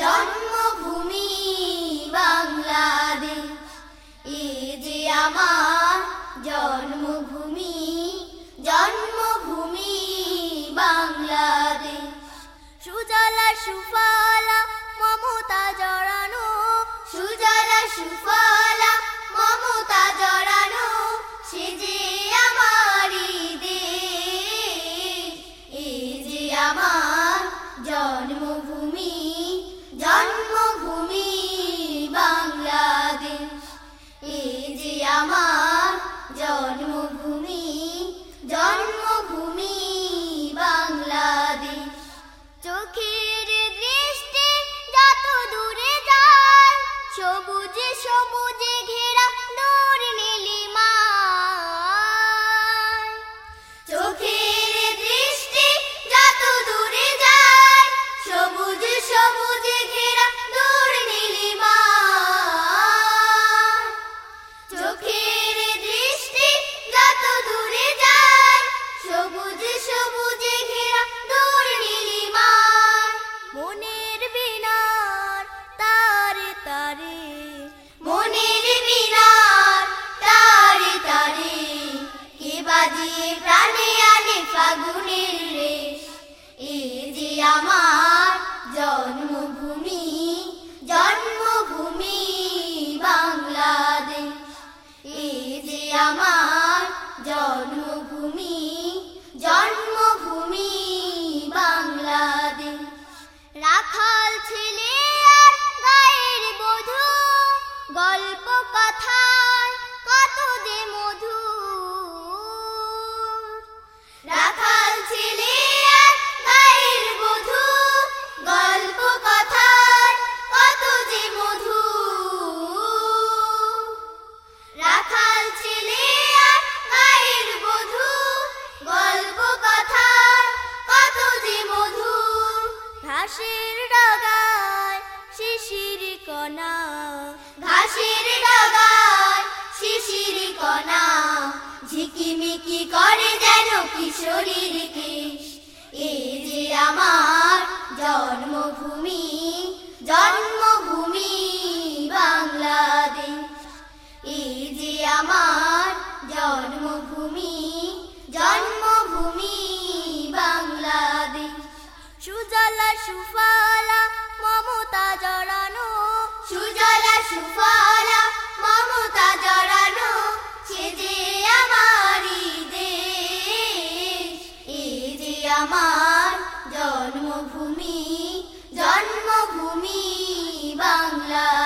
জন্মভূমি বাংলাদেশ। এ যে আমার জন্মভূমি জন্মভূমি বাংলাদেশ। সুজলা সুফলা মমতা জড়ানো, সুজলা সুফলা মমতা জড়ানো, সে যে আমারই দেশ। এ যে আমার জন্মভূমি সবুজে ঘেরা নূর চোখের দৃষ্টি যত দূরে সবুজ সবুজে ঘেরা নূর চোখের দৃষ্টি যত দূরে সবুজ সবুজে ঘেরা নূর নীলিমা তারে তারে ফাগুনের রেশ। এ যে আমার জন্মভূমি জন্মভূমি বাংলাদেশ। এ যে আমার জন্মভূমি জন্মভূমি বাংলাদেশ। রাখাল ছেলে আর গায়ের বধূ, গল্প কথায় কত যে মধু ডগায় শিশির কণা, ঘাসের ডগায় শিশির কণা, ঝিকিমিকি করে যেন কিশোরীর কেশ। এ যে আমার জন্মভূমি সুজলা সুফলা মমতা জড়ানো। সুজলা সুফলা মমতা জড়ানো, সে যে আমারই দেশ। এ যে আমার জন্মভূমি জন্মভূমি বাংলাদেশ